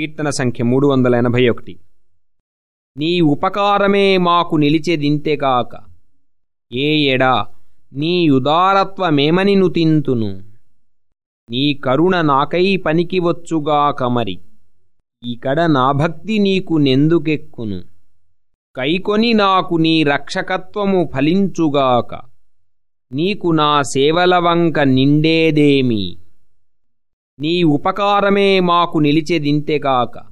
కీర్తన సంఖ్య మూడు వందల ఎనభై ఒకటి. నీ ఉపకారమే మాకు నిలిచెదింతెగాక ఏ ఎడా నీ ఉదారత్వమేమని నుతింతును నీ కరుణ నాకై పనికివచ్చుగాక మరి ఇకడ నా భక్తి నీకు నెందుకెక్కును. కైకొని నాకు నీ రక్షకత్వము ఫలించుగాక నీకు నా సేవల వంక నిండేదేమి? నీ ఉపకారమే మాకు నిలిచెదింతెగాక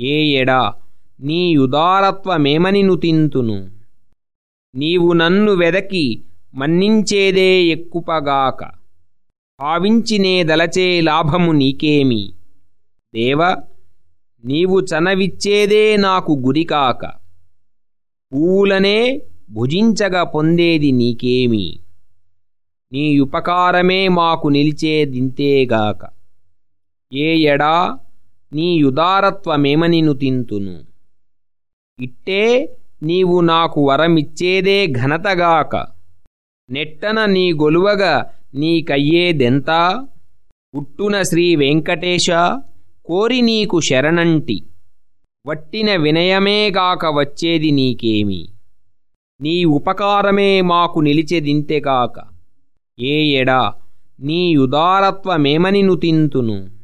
ఏ ఎడా నీ ఉదారత్వమేమని నుతింతును నీవు నన్ను వెదకి మన్నించేదే ఎక్కుపగాక. భావించినే దలచే లాభము నీకేమి? దేవ నీవు చనవిచ్చేదే నాకు గురికాక. పూలనే భుజించగా పొందేది నీకేమి? నీ ఉపకారమే మాకు నిలిచేదింతేగాక ఏ ఎడా నీ యుదారత్వమేమనిను తింతును. ఇట్టే నీవు నాకు వరమిచ్చేదే ఘనతగాక నెట్టన నీ గొలువగా నీకయ్యేదెంతా ఉట్టున శ్రీ వెంకటేశ కోరి నీకు శరణంటి. వట్టిన వినయమేగాక వచ్చేది నీకేమి. నీ ఉపకారమే మాకు నిలిచెదింతేగాక ఏ ఎడా? నీ ఉదారత్వమేమని నుతింతును?